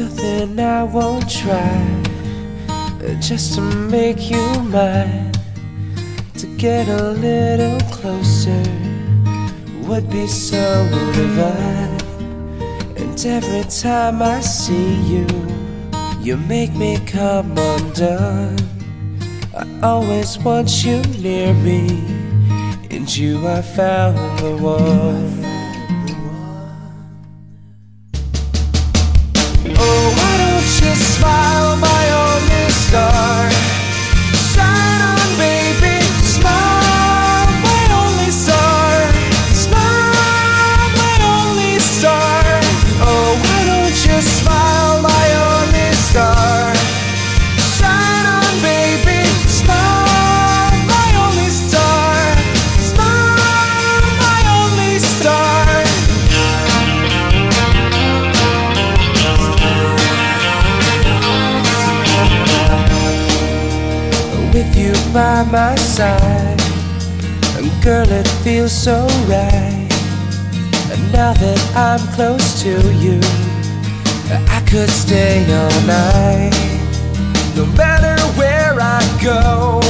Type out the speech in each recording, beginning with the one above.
and I won't try just to make you mine. To get a little closer would be so divine. And every time I see you, you make me come undone. I always want you near me, and you I found the one. You by my side. And girl, it feels so right. And now that I'm close to you, I could stay all night. No matter where I go,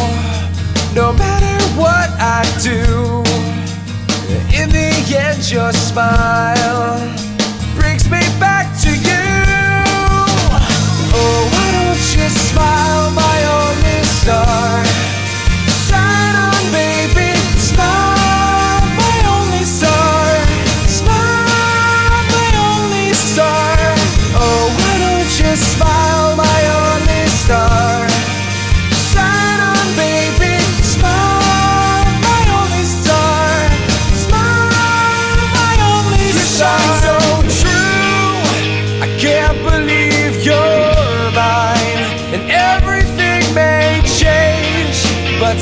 no matter what I do, in the end, your smile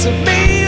to me